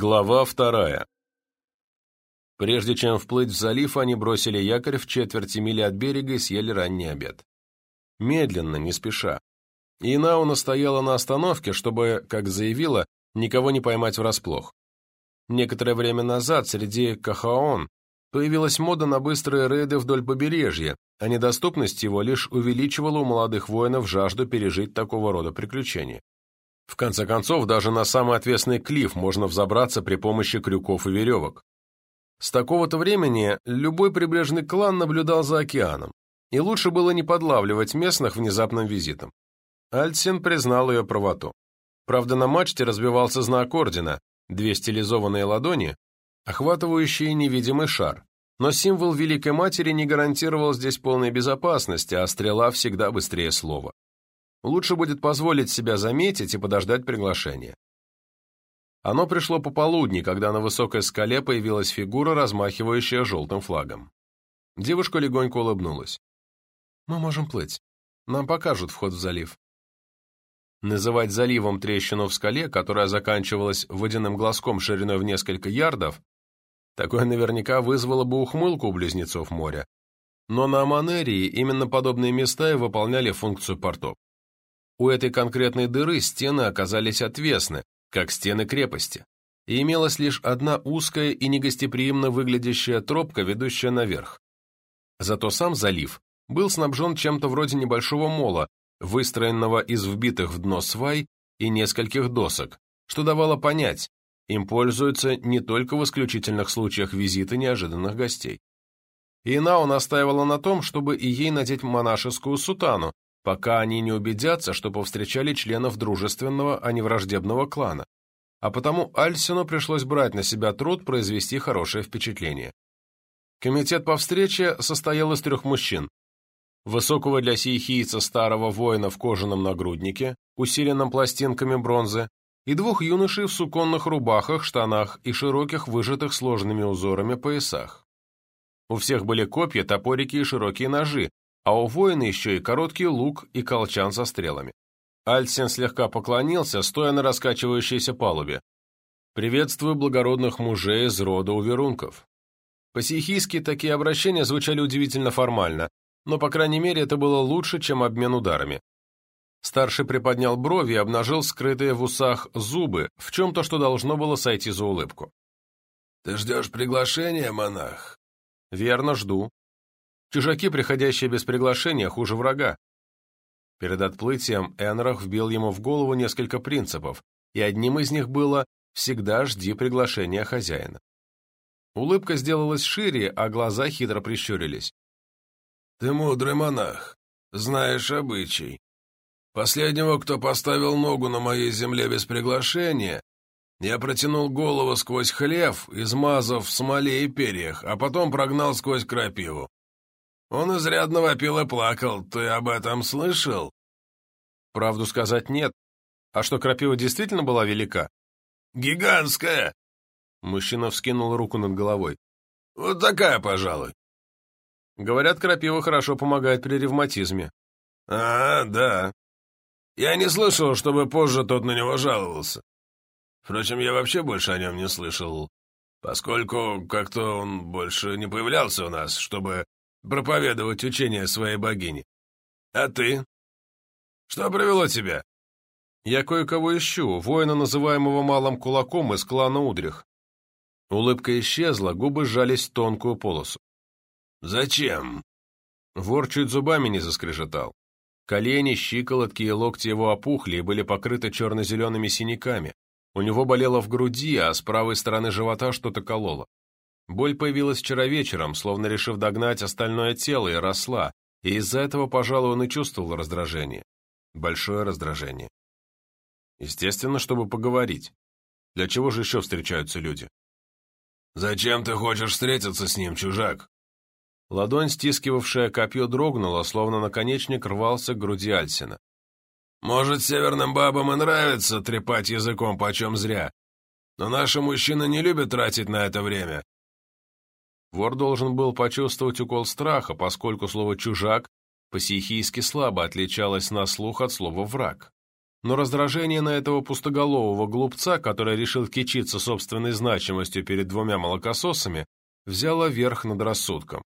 Глава вторая. Прежде чем вплыть в залив, они бросили якорь в четверти мили от берега и съели ранний обед. Медленно, не спеша. Инау настояла на остановке, чтобы, как заявила, никого не поймать врасплох. Некоторое время назад среди Кахаон появилась мода на быстрые рейды вдоль побережья, а недоступность его лишь увеличивала у молодых воинов жажду пережить такого рода приключения. В конце концов, даже на самый отвесный клифф можно взобраться при помощи крюков и веревок. С такого-то времени любой прибрежный клан наблюдал за океаном, и лучше было не подлавливать местных внезапным визитом. Альтсен признал ее правоту. Правда, на мачте разбивался знак ордена, две стилизованные ладони, охватывающие невидимый шар, но символ Великой Матери не гарантировал здесь полной безопасности, а стрела всегда быстрее слова. Лучше будет позволить себя заметить и подождать приглашения. Оно пришло пополудни, когда на высокой скале появилась фигура, размахивающая желтым флагом. Девушка легонько улыбнулась. «Мы можем плыть. Нам покажут вход в залив». Называть заливом трещину в скале, которая заканчивалась водяным глазком шириной в несколько ярдов, такое наверняка вызвало бы ухмылку у близнецов моря. Но на Аманерии именно подобные места и выполняли функцию портов. У этой конкретной дыры стены оказались отвесны, как стены крепости, и имелась лишь одна узкая и негостеприимно выглядящая тропка, ведущая наверх. Зато сам залив был снабжен чем-то вроде небольшого мола, выстроенного из вбитых в дно свай и нескольких досок, что давало понять, им пользуются не только в исключительных случаях визита неожиданных гостей. Инао настаивала на том, чтобы и ей надеть монашескую сутану, пока они не убедятся, что повстречали членов дружественного, а не враждебного клана. А потому Альсину пришлось брать на себя труд произвести хорошее впечатление. Комитет по встрече состоял из трех мужчин. Высокого для сиехийца старого воина в кожаном нагруднике, усиленном пластинками бронзы, и двух юношей в суконных рубахах, штанах и широких, выжатых сложными узорами поясах. У всех были копья, топорики и широкие ножи, а у воина еще и короткий лук и колчан со стрелами. Альсен слегка поклонился, стоя на раскачивающейся палубе. «Приветствую благородных мужей из рода уверунков». По-сихийски такие обращения звучали удивительно формально, но, по крайней мере, это было лучше, чем обмен ударами. Старший приподнял брови и обнажил скрытые в усах зубы, в чем-то, что должно было сойти за улыбку. «Ты ждешь приглашения, монах?» «Верно, жду. Чужаки, приходящие без приглашения, хуже врага. Перед отплытием Энрах вбил ему в голову несколько принципов, и одним из них было «всегда жди приглашения хозяина». Улыбка сделалась шире, а глаза хитро прищурились. «Ты мудрый монах, знаешь обычай. Последнего, кто поставил ногу на моей земле без приглашения, я протянул голову сквозь хлев, измазав в смоле и перьях, а потом прогнал сквозь крапиву. Он изрядно вопил и плакал. Ты об этом слышал? Правду сказать нет. А что, крапива действительно была велика? Гигантская! Мужчина вскинул руку над головой. Вот такая, пожалуй. Говорят, крапива хорошо помогает при ревматизме. А, да. Я не слышал, чтобы позже тот на него жаловался. Впрочем, я вообще больше о нем не слышал, поскольку как-то он больше не появлялся у нас, чтобы проповедовать учение своей богини. А ты? Что привело тебя? Я кое-кого ищу, воина, называемого Малым Кулаком из клана Удрих. Улыбка исчезла, губы сжались в тонкую полосу. Зачем? Вор чуть зубами не заскрежетал. Колени, щиколотки и локти его опухли и были покрыты черно-зелеными синяками. У него болело в груди, а с правой стороны живота что-то кололо. Боль появилась вчера вечером, словно решив догнать остальное тело, и росла, и из-за этого, пожалуй, он и чувствовал раздражение. Большое раздражение. Естественно, чтобы поговорить. Для чего же еще встречаются люди? «Зачем ты хочешь встретиться с ним, чужак?» Ладонь, стискивавшая копье, дрогнула, словно наконечник рвался к груди Альсина. «Может, северным бабам и нравится трепать языком почем зря, но наши мужчины не любят тратить на это время, Вор должен был почувствовать укол страха, поскольку слово «чужак» по-сихийски слабо отличалось на слух от слова «враг». но раздражение на этого пустоголового глупца, который решил кичиться собственной значимостью перед двумя молокососами, взяло верх над рассудком.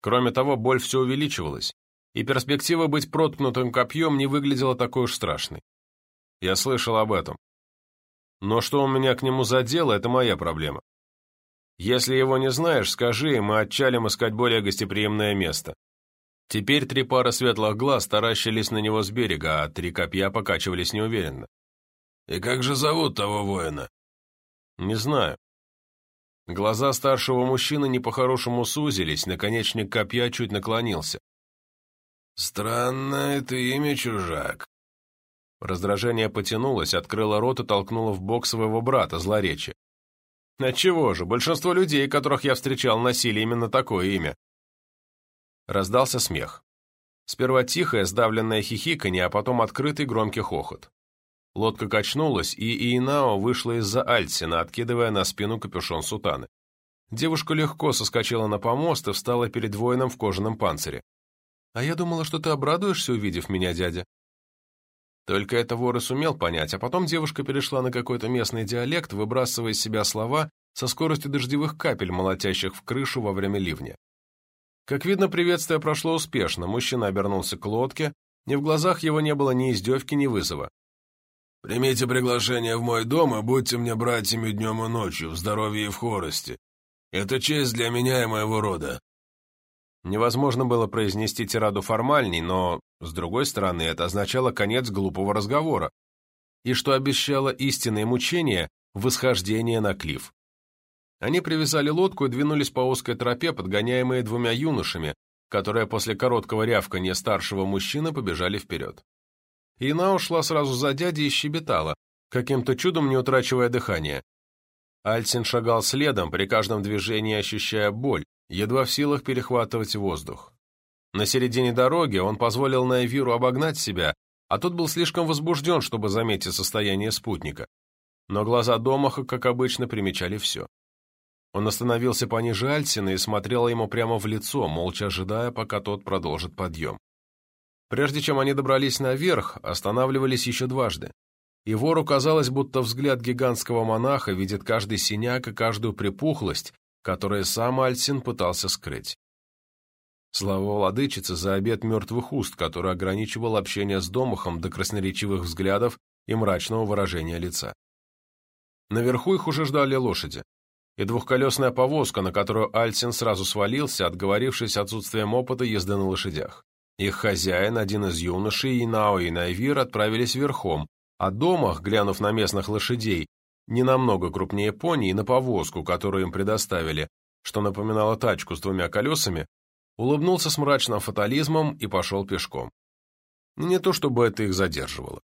Кроме того, боль все увеличивалась, и перспектива быть проткнутым копьем не выглядела такой уж страшной. Я слышал об этом. Но что у меня к нему за дело, это моя проблема. Если его не знаешь, скажи, и мы отчалим искать более гостеприимное место. Теперь три пары светлых глаз таращились на него с берега, а три копья покачивались неуверенно. «И как же зовут того воина?» «Не знаю». Глаза старшего мужчины не по-хорошему сузились, наконечник копья чуть наклонился. «Странное это имя, чужак». Раздражение потянулось, открыло рот и толкнуло в бок своего брата, злоречие. «Отчего же, большинство людей, которых я встречал, носили именно такое имя. Раздался смех. Сперва тихое, сдавленное хихиканье, а потом открытый громкий хохот. Лодка качнулась, и Иенао вышла из-за Альтсина, откидывая на спину капюшон сутаны. Девушка легко соскочила на помост и встала перед воином в кожаном панцире. «А я думала, что ты обрадуешься, увидев меня, дядя». Только это вор и сумел понять, а потом девушка перешла на какой-то местный диалект, выбрасывая из себя слова со скоростью дождевых капель, молотящих в крышу во время ливня. Как видно, приветствие прошло успешно, мужчина обернулся к лодке, и в глазах его не было ни издевки, ни вызова. «Примите приглашение в мой дом и будьте мне братьями днем и ночью, в здоровье и в хорости. Это честь для меня и моего рода». Невозможно было произнести тираду формальней, но, с другой стороны, это означало конец глупого разговора, и что обещало истинное мучение – восхождение на клифф. Они привязали лодку и двинулись по узкой тропе, подгоняемые двумя юношами, которые после короткого рявканья старшего мужчины побежали вперед. Ина ушла сразу за дядей и щебетала, каким-то чудом не утрачивая дыхание. Альсин шагал следом, при каждом движении ощущая боль, едва в силах перехватывать воздух. На середине дороги он позволил Найвиру обогнать себя, а тот был слишком возбужден, чтобы заметить состояние спутника. Но глаза Домаха, как обычно, примечали все. Он остановился пониже Альсина и смотрел ему прямо в лицо, молча ожидая, пока тот продолжит подъем. Прежде чем они добрались наверх, останавливались еще дважды. И вору казалось, будто взгляд гигантского монаха видит каждый синяк и каждую припухлость, которую сам Альсин пытался скрыть. Слава владычицы за обед мертвых уст, который ограничивал общение с Домахом до красноречивых взглядов и мрачного выражения лица. Наверху их уже ждали лошади и двухколесная повозка, на которую Альсин сразу свалился, отговорившись отсутствием опыта езды на лошадях. Их хозяин, один из юношей, Инао и Найвир отправились верхом, а домах, глянув на местных лошадей, не намного крупнее пони и на повозку, которую им предоставили, что напоминало тачку с двумя колесами, улыбнулся с мрачным фатализмом и пошел пешком. Не то чтобы это их задерживало.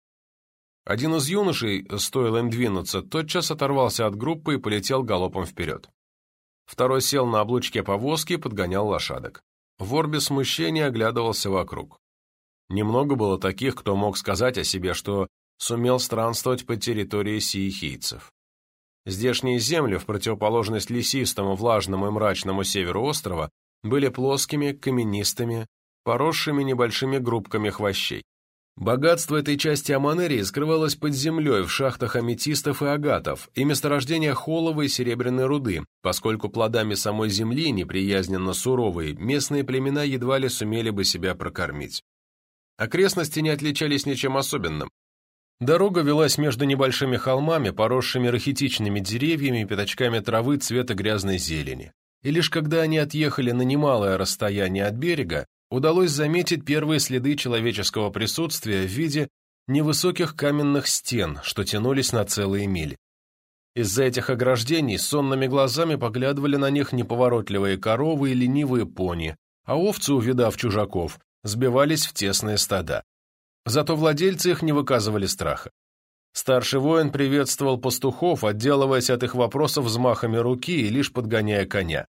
Один из юношей, стоило им двинуться, тотчас оторвался от группы и полетел галопом вперед. Второй сел на облучке повозки и подгонял лошадок. Вор без смущения оглядывался вокруг. Немного было таких, кто мог сказать о себе, что сумел странствовать по территории сиехийцев. Здешние земли, в противоположность лесистому, влажному и мрачному северу острова, были плоскими, каменистыми, поросшими небольшими группками хвощей. Богатство этой части Аманерии скрывалось под землей в шахтах аметистов и агатов и месторождениях холовой и серебряной руды, поскольку плодами самой земли, неприязненно суровые, местные племена едва ли сумели бы себя прокормить. Окрестности не отличались ничем особенным. Дорога велась между небольшими холмами, поросшими рахитичными деревьями и пятачками травы цвета грязной зелени. И лишь когда они отъехали на немалое расстояние от берега, удалось заметить первые следы человеческого присутствия в виде невысоких каменных стен, что тянулись на целые мили. Из-за этих ограждений сонными глазами поглядывали на них неповоротливые коровы и ленивые пони, а овцы, увидав чужаков, сбивались в тесные стада. Зато владельцы их не выказывали страха. Старший воин приветствовал пастухов, отделываясь от их вопросов взмахами руки и лишь подгоняя коня.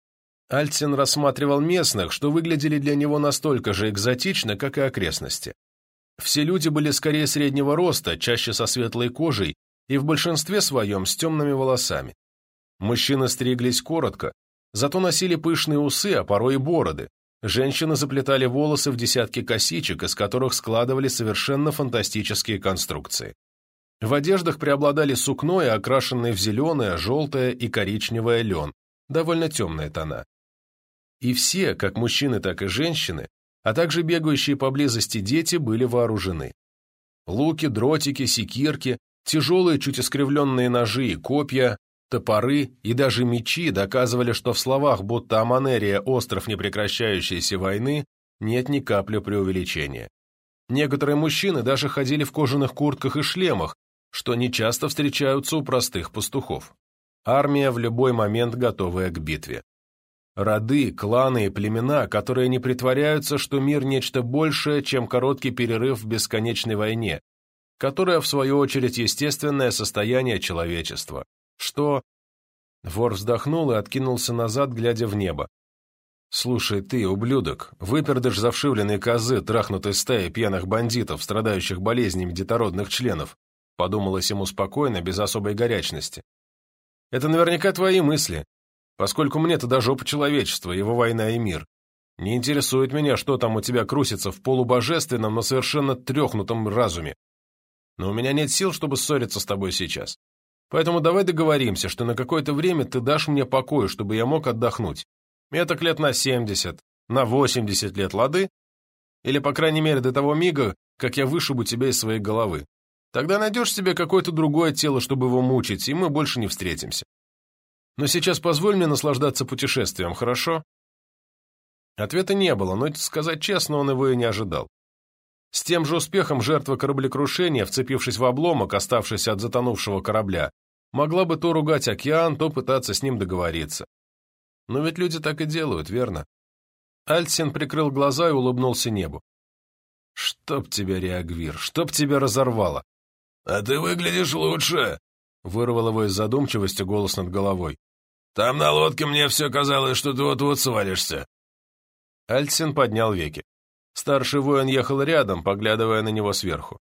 Альцин рассматривал местных, что выглядели для него настолько же экзотично, как и окрестности. Все люди были скорее среднего роста, чаще со светлой кожей и в большинстве своем с темными волосами. Мужчины стриглись коротко, зато носили пышные усы, а порой и бороды, Женщины заплетали волосы в десятки косичек, из которых складывали совершенно фантастические конструкции. В одеждах преобладали сукно и окрашенные в зеленое, желтое и коричневое лен, довольно темные тона. И все, как мужчины, так и женщины, а также бегающие поблизости дети, были вооружены. Луки, дротики, секирки, тяжелые, чуть искривленные ножи и копья, топоры и даже мечи доказывали, что в словах будто Аманерия – остров непрекращающейся войны нет ни капли преувеличения. Некоторые мужчины даже ходили в кожаных куртках и шлемах, что нечасто встречаются у простых пастухов. Армия в любой момент готовая к битве. Роды, кланы и племена, которые не притворяются, что мир нечто большее, чем короткий перерыв в бесконечной войне, которая, в свою очередь, естественное состояние человечества. Что... Вор вздохнул и откинулся назад, глядя в небо. «Слушай, ты, ублюдок, выпердыш завшивленной козы, трахнутой стаей пьяных бандитов, страдающих болезнями детородных членов», подумалось ему спокойно, без особой горячности. «Это наверняка твои мысли, поскольку мне-то до жопы человечества, его война и мир. Не интересует меня, что там у тебя крутится в полубожественном, но совершенно трехнутом разуме. Но у меня нет сил, чтобы ссориться с тобой сейчас. Поэтому давай договоримся, что на какое-то время ты дашь мне покой, чтобы я мог отдохнуть. Это лет на 70, на 80 лет, лады? Или, по крайней мере, до того мига, как я вышибу тебя из своей головы. Тогда найдешь себе какое-то другое тело, чтобы его мучить, и мы больше не встретимся. Но сейчас позволь мне наслаждаться путешествием, хорошо?» Ответа не было, но, сказать честно, он его и не ожидал. С тем же успехом жертва кораблекрушения, вцепившись в обломок, оставшийся от затонувшего корабля, могла бы то ругать океан, то пытаться с ним договориться. Но ведь люди так и делают, верно? Альтсин прикрыл глаза и улыбнулся небу. «Чтоб тебя, Реагвир, чтоб тебя разорвало!» «А ты выглядишь лучше!» Вырвал его из задумчивости голос над головой. «Там на лодке мне все казалось, что ты вот-вот свалишься». Альтсин поднял веки. Старший воин ехал рядом, поглядывая на него сверху.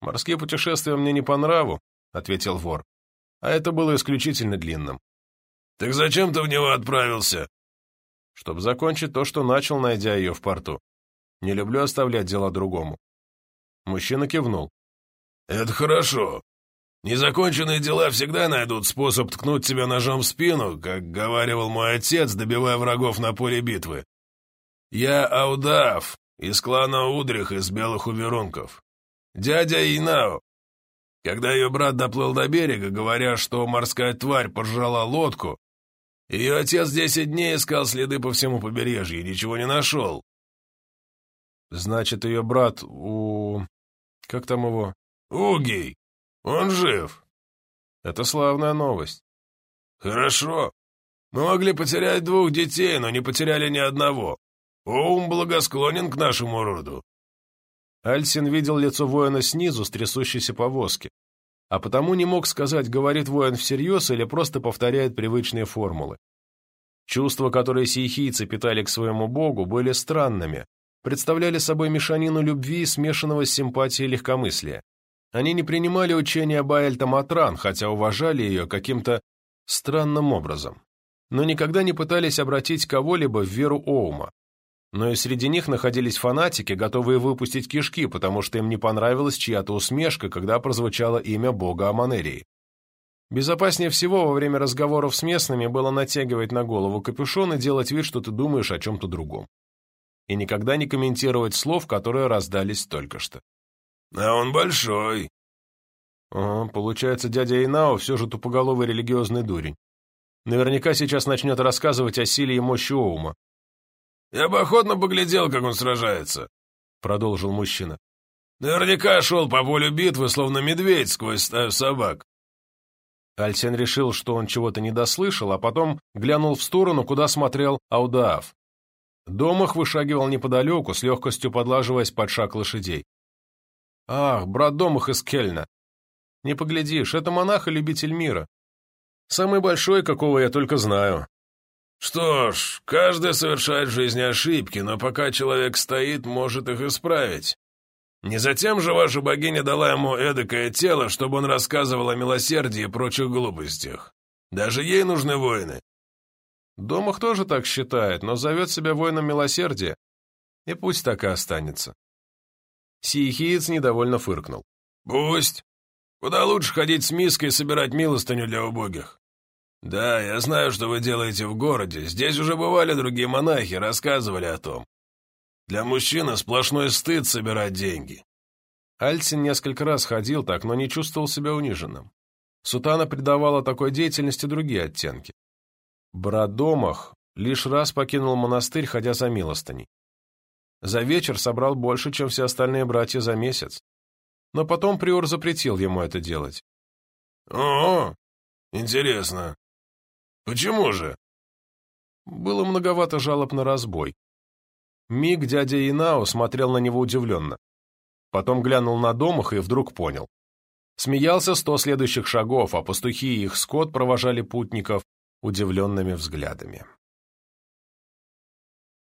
«Морские путешествия мне не по нраву», — ответил вор. «А это было исключительно длинным». «Так зачем ты в него отправился?» «Чтобы закончить то, что начал, найдя ее в порту. Не люблю оставлять дела другому». Мужчина кивнул. «Это хорошо. Незаконченные дела всегда найдут способ ткнуть тебя ножом в спину, как говаривал мой отец, добивая врагов на поле битвы. Я Аудав, из клана Удрих из Белых Уверунков. Дядя Инао. Когда ее брат доплыл до берега, говоря, что морская тварь пожрала лодку, ее отец десять дней искал следы по всему побережью и ничего не нашел. Значит, ее брат у... Как там его? Угий. Он жив. Это славная новость. Хорошо. Мы могли потерять двух детей, но не потеряли ни одного. Оум благосклонен к нашему роду. Альсин видел лицо воина снизу с трясущейся повозки, а потому не мог сказать, говорит воин всерьез или просто повторяет привычные формулы. Чувства, которые сиехийцы питали к своему богу, были странными, представляли собой мешанину любви, смешанного с симпатией легкомыслия. Они не принимали учения Баэльта Матран, хотя уважали ее каким-то странным образом, но никогда не пытались обратить кого-либо в веру Оума. Но и среди них находились фанатики, готовые выпустить кишки, потому что им не понравилась чья-то усмешка, когда прозвучало имя бога Аманерии. Безопаснее всего во время разговоров с местными было натягивать на голову капюшон и делать вид, что ты думаешь о чем-то другом. И никогда не комментировать слов, которые раздались только что. А он большой. Ага, получается, дядя Инао все же тупоголовый религиозный дурень. Наверняка сейчас начнет рассказывать о силе и мощи Оума. «Я бы охотно поглядел, как он сражается», — продолжил мужчина. «Наверняка шел по полю битвы, словно медведь сквозь стаю собак». Альсен решил, что он чего-то не дослышал, а потом глянул в сторону, куда смотрел Аудаав. Домах вышагивал неподалеку, с легкостью подлаживаясь под шаг лошадей. Ах, брат Домах из Кельна. Не поглядишь, это монах и любитель мира. Самый большой, какого я только знаю. Что ж, каждый совершает в жизни ошибки, но пока человек стоит, может их исправить. Не затем же ваша богиня дала ему эдакое тело, чтобы он рассказывал о милосердии и прочих глупостях. Даже ей нужны воины. Домах тоже так считает, но зовет себя воином милосердия. И пусть так и останется. Сиехиец недовольно фыркнул. «Пусть. Куда лучше ходить с миской и собирать милостыню для убогих. Да, я знаю, что вы делаете в городе. Здесь уже бывали другие монахи, рассказывали о том. Для мужчины сплошной стыд собирать деньги». Альцин несколько раз ходил так, но не чувствовал себя униженным. Сутана придавала такой деятельности другие оттенки. Бродомах лишь раз покинул монастырь, ходя за милостыней. За вечер собрал больше, чем все остальные братья за месяц. Но потом приор запретил ему это делать. «О, интересно. Почему же?» Было многовато жалоб на разбой. Миг дядя Инао смотрел на него удивленно. Потом глянул на домах и вдруг понял. Смеялся сто следующих шагов, а пастухи и их скот провожали путников удивленными взглядами.